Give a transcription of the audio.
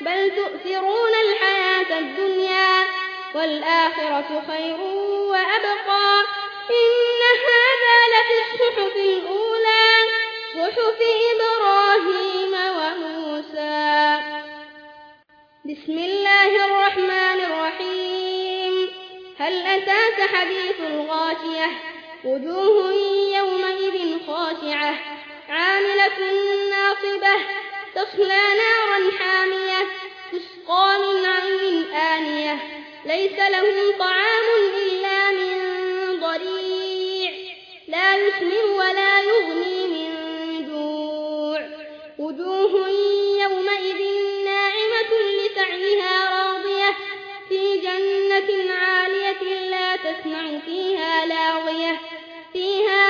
بل تؤثرون الحياة الدنيا والآخرة خير وأبقى. إن هذا لفي الصحف الأولى صحف إبراهيم وموسى. بسم الله الرحمن الرحيم. هل أتاك حديث الغاشية؟ وجوه يومئذ خاشعة عاملة ناصبة تصلى نارا ليس لهم طعام إلا من ضريع. لا يسمن ولا يغني من جوع. وجوه يومئذ ناعمة لسعيها راضية. في جنة عالية لا تسمع فيها لاغية. فيها